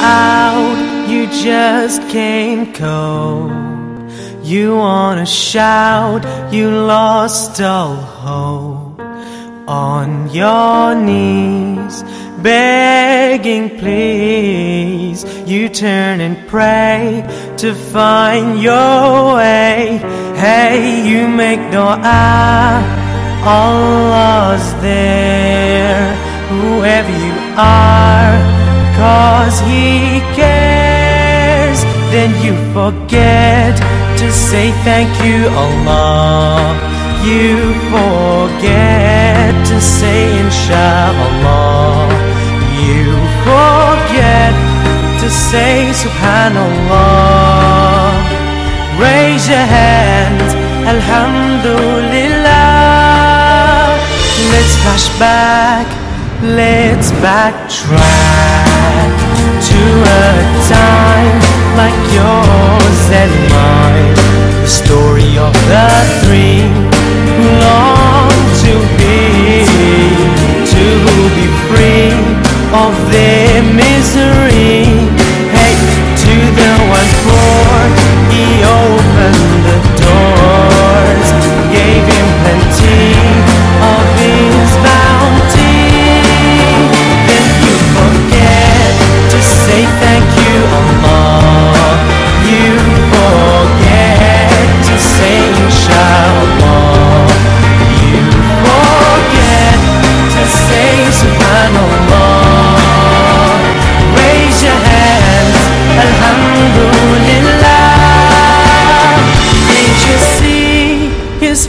out, you just can't cope. You wanna shout, you lost all hope. On your knees, begging please, you turn and pray to find your way. Hey, you make dua, Allah's there, whoever you are, cause He cares. Then you forget to say thank you, oh, Allah. You forget to say inshallah. Oh, you forget to say subhanallah. Raise your hands, alhamdulillah. Let's flash back, let's backtrack to a time like yours and mine. The story of the three who long to be, to be free of their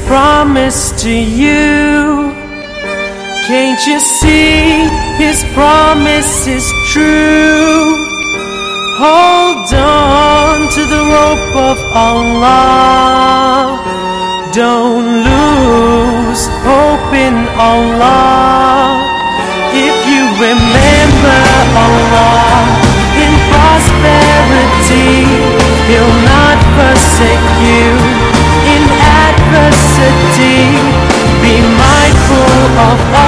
promise to you? Can't you see his promise is true? Hold on to the rope of Allah. Don't lose hope in Allah. If you remember Allah mindful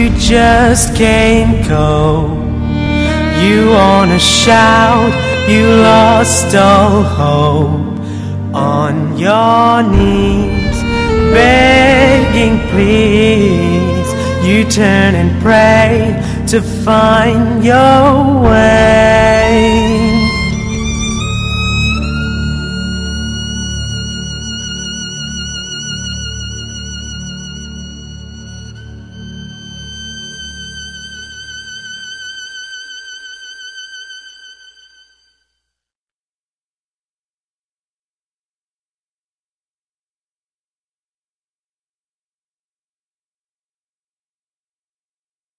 you just can't go. You wanna shout, you lost all hope. On your knees, begging please. You turn and pray to find your way.